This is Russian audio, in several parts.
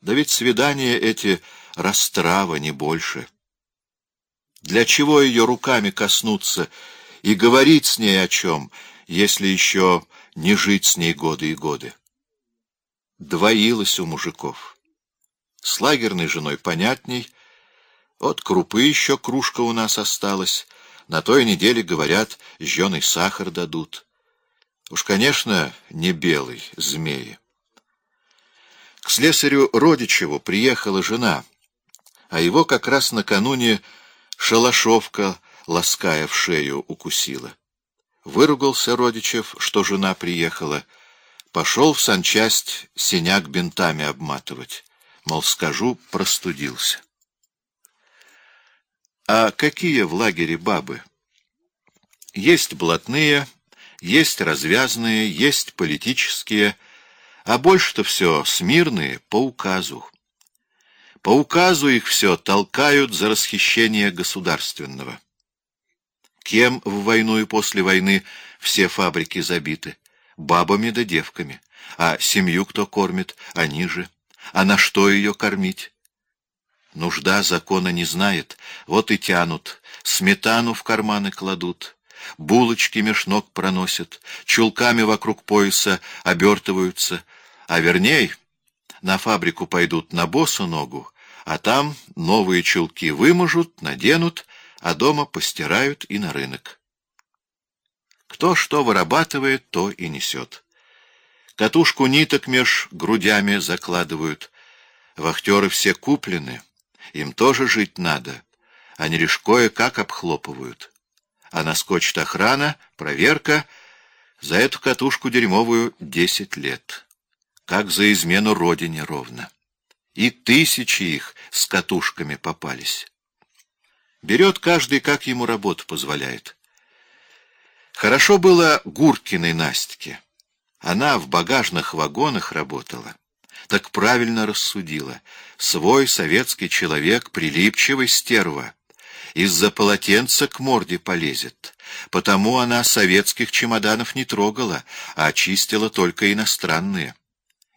Да ведь свидания эти растрава, не больше. Для чего ее руками коснуться и говорить с ней о чем, если еще не жить с ней годы и годы? Двоилось у мужиков. С лагерной женой понятней. Вот крупы еще кружка у нас осталась. На той неделе, говорят, жженый сахар дадут. Уж, конечно, не белый, змеи. К слесарю Родичеву приехала жена, а его как раз накануне шалашовка, лаская в шею, укусила. Выругался Родичев, что жена приехала, пошел в санчасть синяк бинтами обматывать. Мол, скажу, простудился. А какие в лагере бабы? Есть блатные, есть развязные, есть политические, а больше-то все смирные по указу. По указу их все толкают за расхищение государственного. Кем в войну и после войны все фабрики забиты? Бабами да девками. А семью кто кормит? Они же. А на что ее кормить? Нужда закона не знает, вот и тянут, сметану в карманы кладут, булочки меж ног проносят, чулками вокруг пояса обертываются, а верней на фабрику пойдут на босу ногу, а там новые чулки вымажут, наденут, а дома постирают и на рынок. Кто что вырабатывает, то и несет. Катушку ниток меж грудями закладывают. Вахтеры все куплены, им тоже жить надо. Они лишь кое-как обхлопывают. А наскочит охрана, проверка, за эту катушку дерьмовую десять лет. Как за измену родине ровно. И тысячи их с катушками попались. Берет каждый, как ему работа позволяет. Хорошо было Гуркиной Настке. Она в багажных вагонах работала. Так правильно рассудила. Свой советский человек, прилипчивый стерва, из-за полотенца к морде полезет. Потому она советских чемоданов не трогала, а очистила только иностранные.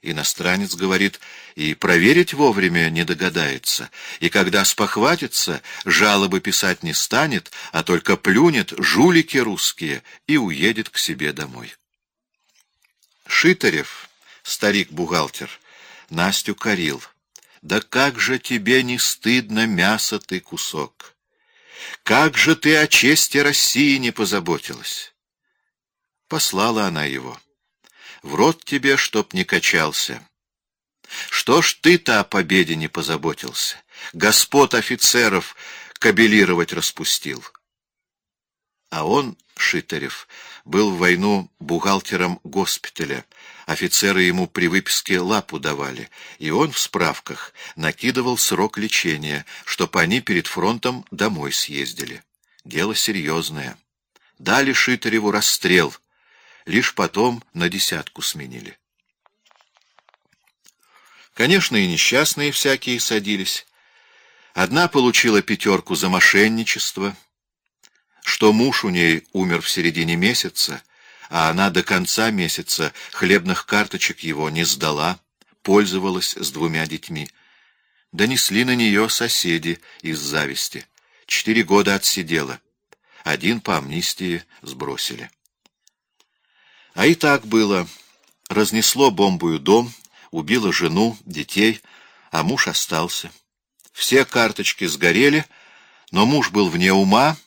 Иностранец, говорит, и проверить вовремя не догадается, и когда спохватится, жалобы писать не станет, а только плюнет жулики русские и уедет к себе домой. Шитарев, старик-бухгалтер, Настю корил. «Да как же тебе не стыдно, мясо ты кусок! Как же ты о чести России не позаботилась!» Послала она его. «В рот тебе, чтоб не качался!» Что ж ты-то о победе не позаботился? Господ офицеров кабелировать распустил. А он, Шитарев, был в войну бухгалтером госпиталя. Офицеры ему при выписке лапу давали, и он в справках накидывал срок лечения, чтоб они перед фронтом домой съездили. Дело серьезное. Дали Шитареву расстрел, лишь потом на десятку сменили. Конечно, и несчастные всякие садились. Одна получила пятерку за мошенничество, что муж у ней умер в середине месяца, а она до конца месяца хлебных карточек его не сдала, пользовалась с двумя детьми. Донесли на нее соседи из зависти. Четыре года отсидела. Один по амнистии сбросили. А и так было. Разнесло бомбую дом, убило жену, детей, а муж остался. Все карточки сгорели, но муж был вне ума,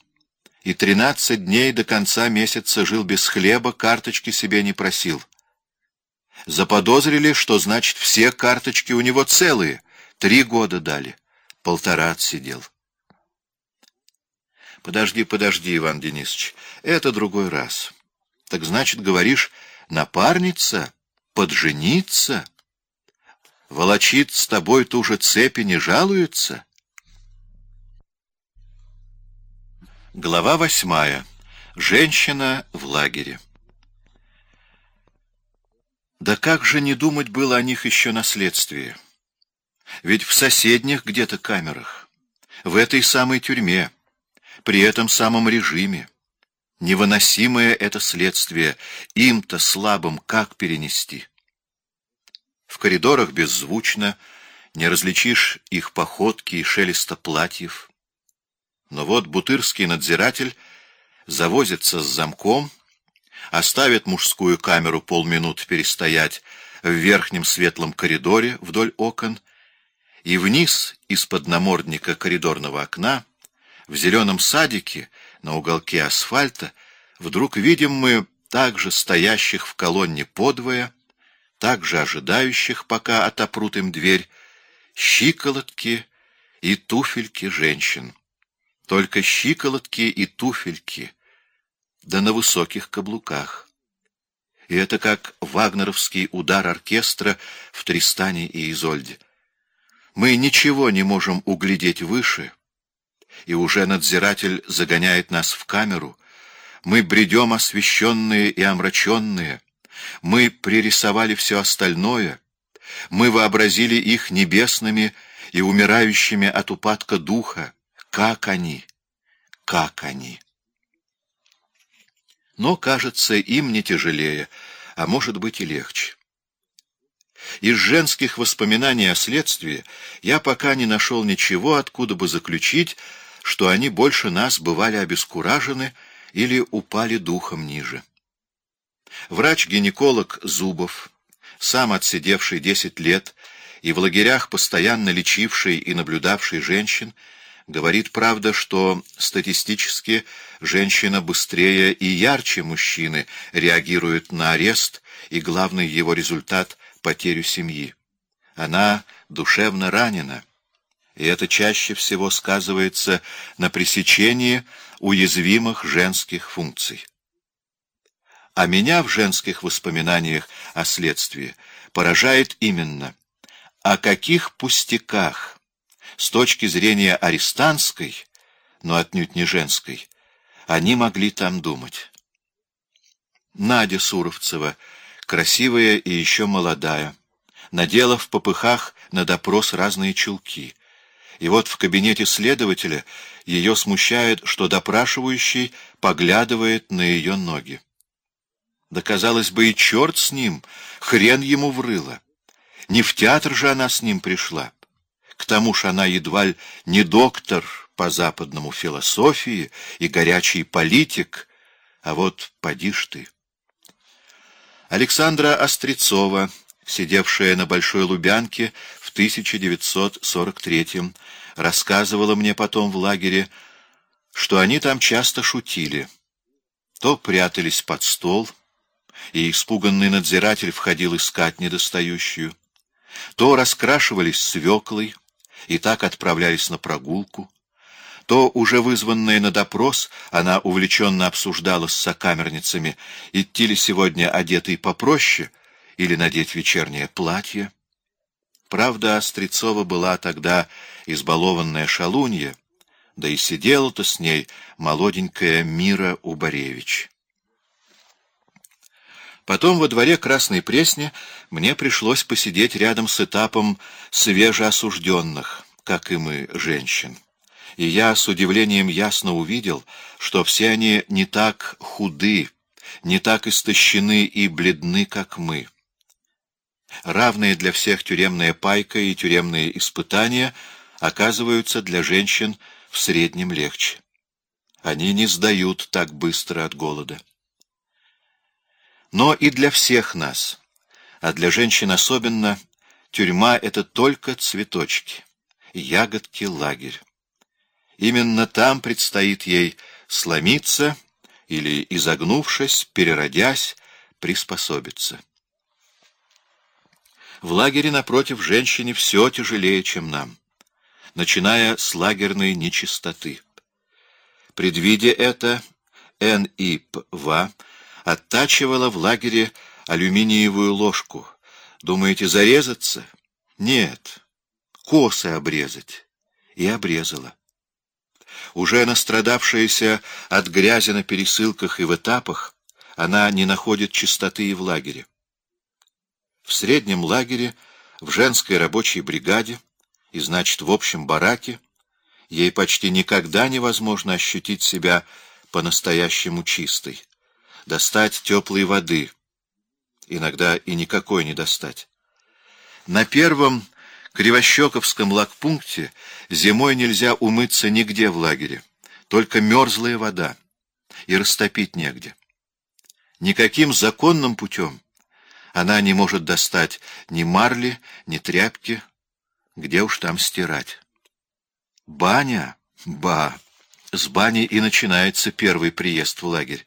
и тринадцать дней до конца месяца жил без хлеба, карточки себе не просил. Заподозрили, что значит все карточки у него целые, три года дали, полтора отсидел. Подожди, подожди, Иван Денисович, это другой раз. Так значит, говоришь, напарница, поджениться, волочит с тобой ту же цепи, не жалуется? Глава восьмая. Женщина в лагере. Да как же не думать было о них еще на следствии? Ведь в соседних где-то камерах, в этой самой тюрьме, при этом самом режиме. Невыносимое это следствие, им-то слабым как перенести? В коридорах беззвучно, не различишь их походки и шелеста платьев. Но вот бутырский надзиратель завозится с замком, оставит мужскую камеру полминуты перестоять в верхнем светлом коридоре вдоль окон, и вниз из-под намордника коридорного окна, в зеленом садике на уголке асфальта, вдруг видим мы также стоящих в колонне подвое, также ожидающих, пока отопрут им дверь, щиколотки и туфельки женщин. Только щиколотки и туфельки, да на высоких каблуках. И это как вагнеровский удар оркестра в Тристане и Изольде. Мы ничего не можем углядеть выше, и уже надзиратель загоняет нас в камеру. Мы бредем освещенные и омраченные. Мы пририсовали все остальное. Мы вообразили их небесными и умирающими от упадка духа. Как они? Как они? Но, кажется, им не тяжелее, а может быть и легче. Из женских воспоминаний о следствии я пока не нашел ничего, откуда бы заключить, что они больше нас бывали обескуражены или упали духом ниже. Врач-гинеколог Зубов, сам отсидевший десять лет и в лагерях постоянно лечивший и наблюдавший женщин, говорит, правда, что статистически женщина быстрее и ярче мужчины реагирует на арест, и главный его результат — потерю семьи. Она душевно ранена, и это чаще всего сказывается на пресечении уязвимых женских функций. А меня в женских воспоминаниях о следствии поражает именно, о каких пустяках с точки зрения арестантской, но отнюдь не женской, они могли там думать. Надя Суровцева, красивая и еще молодая, надела в попыхах на допрос разные чулки. И вот в кабинете следователя ее смущает, что допрашивающий поглядывает на ее ноги. Да, казалось бы, и черт с ним, хрен ему врыло. Не в театр же она с ним пришла. К тому ж она едва ли не доктор по западному философии и горячий политик, а вот поди ж ты. Александра Острецова, сидевшая на Большой Лубянке в 1943-м, рассказывала мне потом в лагере, что они там часто шутили. То прятались под стол, и испуганный надзиратель входил искать недостающую, то раскрашивались свеклой и так отправлялись на прогулку, то, уже вызванная на допрос, она увлеченно обсуждала с сокамерницами, идти ли сегодня одетой попроще или надеть вечернее платье. Правда, Острецова была тогда избалованная шалунья, да и сидела-то с ней молоденькая Мира Убаревич. Потом во дворе Красной Пресни мне пришлось посидеть рядом с этапом свежеосужденных, как и мы, женщин. И я с удивлением ясно увидел, что все они не так худы, не так истощены и бледны, как мы. Равные для всех тюремная пайка и тюремные испытания оказываются для женщин в среднем легче. Они не сдают так быстро от голода. Но и для всех нас, а для женщин особенно, тюрьма — это только цветочки, ягодки, лагерь. Именно там предстоит ей сломиться или, изогнувшись, переродясь, приспособиться. В лагере, напротив, женщине все тяжелее, чем нам, начиная с лагерной нечистоты. Предвидя это, Н.И.П.В оттачивала в лагере алюминиевую ложку. Думаете, зарезаться? Нет, косы обрезать. И обрезала. Уже настрадавшаяся от грязи на пересылках и в этапах, она не находит чистоты и в лагере. В среднем лагере, в женской рабочей бригаде, и, значит, в общем бараке, ей почти никогда невозможно ощутить себя по-настоящему чистой. Достать теплой воды, иногда и никакой не достать. На первом Кривощековском лагпункте зимой нельзя умыться нигде в лагере, только мерзлая вода, и растопить негде. Никаким законным путем она не может достать ни марли, ни тряпки, где уж там стирать. Баня, ба, с бани и начинается первый приезд в лагерь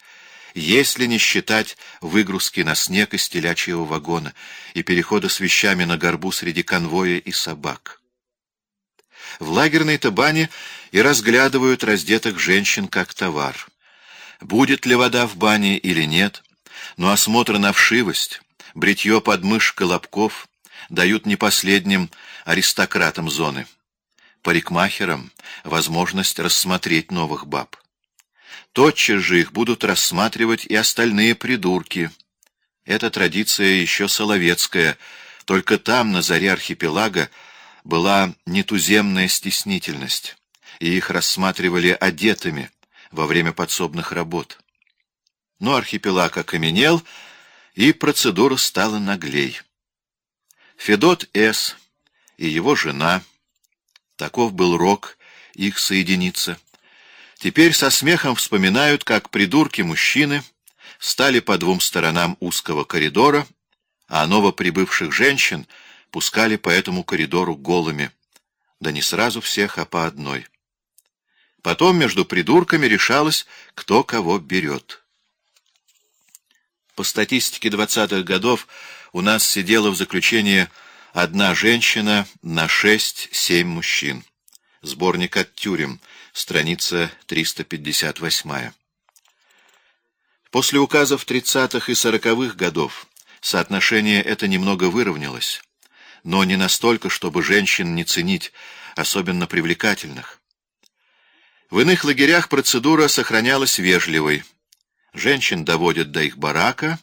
если не считать выгрузки на снег из телячьего вагона и перехода с вещами на горбу среди конвоя и собак. В лагерной-то бане и разглядывают раздетых женщин как товар. Будет ли вода в бане или нет, но осмотр на вшивость, бритье подмышек колобков дают не последним аристократам зоны, парикмахерам возможность рассмотреть новых баб тотчас же их будут рассматривать и остальные придурки. Эта традиция еще соловецкая, только там, на заре архипелага, была нетуземная стеснительность, и их рассматривали одетыми во время подсобных работ. Но архипелаг окаменел, и процедура стала наглей. Федот С. и его жена, таков был рок их соединиться, Теперь со смехом вспоминают, как придурки-мужчины стали по двум сторонам узкого коридора, а новоприбывших женщин пускали по этому коридору голыми. Да не сразу всех, а по одной. Потом между придурками решалось, кто кого берет. По статистике двадцатых годов у нас сидела в заключении одна женщина на шесть-семь мужчин. Сборник от тюрем, страница 358. После указов 30-х и 40-х годов соотношение это немного выровнялось, но не настолько, чтобы женщин не ценить, особенно привлекательных. В иных лагерях процедура сохранялась вежливой. Женщин доводят до их барака,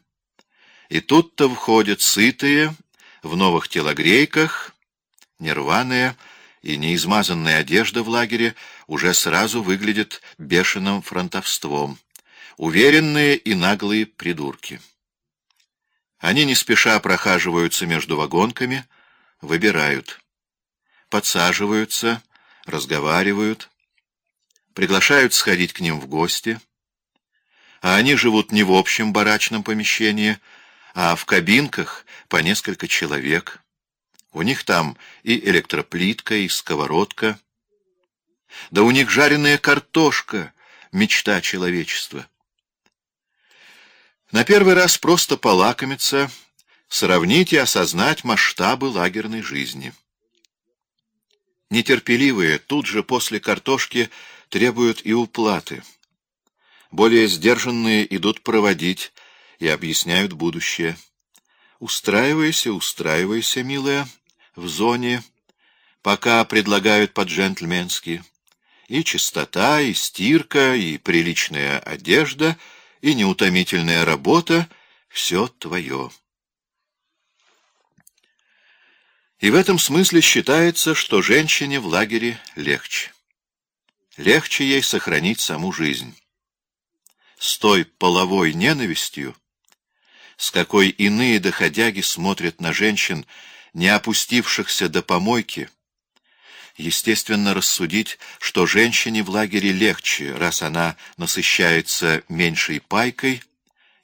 и тут-то входят сытые, в новых телогрейках, нерваные, и неизмазанная одежда в лагере уже сразу выглядит бешеным фронтовством. Уверенные и наглые придурки. Они не спеша прохаживаются между вагонками, выбирают. Подсаживаются, разговаривают, приглашают сходить к ним в гости. А они живут не в общем барачном помещении, а в кабинках по несколько человек. У них там и электроплитка, и сковородка. Да у них жареная картошка, мечта человечества. На первый раз просто полакомиться, сравнить и осознать масштабы лагерной жизни. Нетерпеливые тут же после картошки требуют и уплаты. Более сдержанные идут проводить и объясняют будущее. Устраивайся, устраивайся, милая, в зоне, пока предлагают по-джентльменски. И чистота, и стирка, и приличная одежда, и неутомительная работа — все твое. И в этом смысле считается, что женщине в лагере легче. Легче ей сохранить саму жизнь. С той половой ненавистью, с какой иные доходяги смотрят на женщин, не опустившихся до помойки, естественно рассудить, что женщине в лагере легче, раз она насыщается меньшей пайкой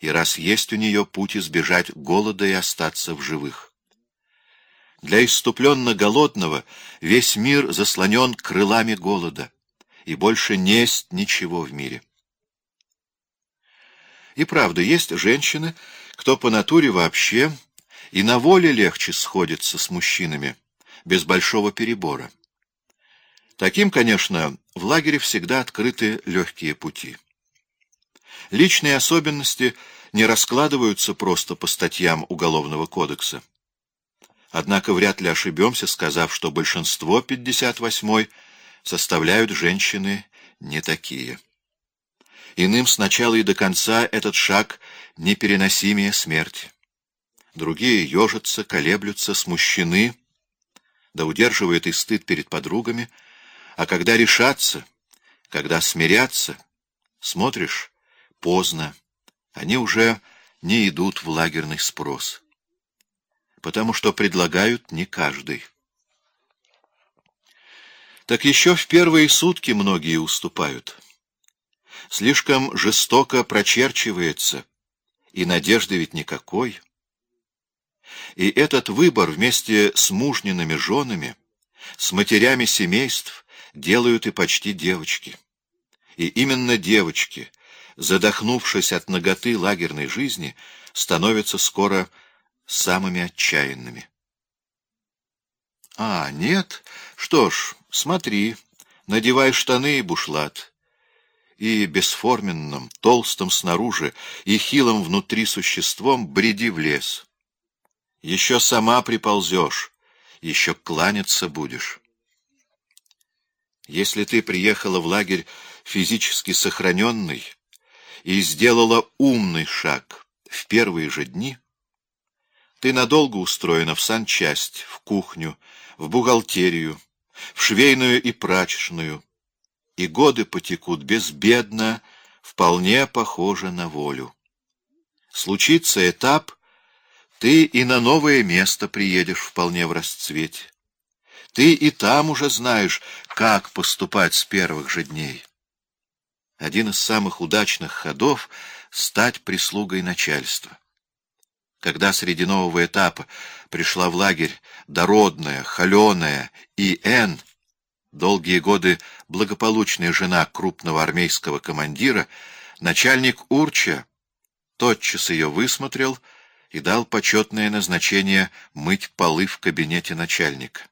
и раз есть у нее путь избежать голода и остаться в живых. Для иступленно голодного весь мир заслонен крылами голода, и больше несть ничего в мире. И правда, есть женщины, кто по натуре вообще и на воле легче сходится с мужчинами, без большого перебора. Таким, конечно, в лагере всегда открыты легкие пути. Личные особенности не раскладываются просто по статьям Уголовного кодекса. Однако вряд ли ошибемся, сказав, что большинство 58-й составляют женщины не такие. Иным сначала и до конца этот шаг непереносимее смерти другие ежатся, колеблются, смущены, да удерживают и стыд перед подругами, а когда решатся, когда смирятся, смотришь, поздно, они уже не идут в лагерный спрос, потому что предлагают не каждый. Так еще в первые сутки многие уступают. Слишком жестоко прочерчивается, и надежды ведь никакой. И этот выбор вместе с мужниными женами, с матерями семейств делают и почти девочки. И именно девочки, задохнувшись от наготы лагерной жизни, становятся скоро самыми отчаянными. А, нет? Что ж, смотри, надевай штаны и бушлат. И бесформенным, толстым снаружи и хилым внутри существом бреди в лес. Еще сама приползешь, еще кланяться будешь. Если ты приехала в лагерь физически сохраненный и сделала умный шаг в первые же дни, ты надолго устроена в санчасть, в кухню, в бухгалтерию, в швейную и прачечную, и годы потекут безбедно, вполне похоже на волю. Случится этап, ты и на новое место приедешь вполне в расцвете. Ты и там уже знаешь, как поступать с первых же дней. Один из самых удачных ходов — стать прислугой начальства. Когда среди нового этапа пришла в лагерь дородная, холеная И.Н., долгие годы благополучная жена крупного армейского командира, начальник Урча тотчас ее высмотрел и дал почетное назначение мыть полы в кабинете начальника.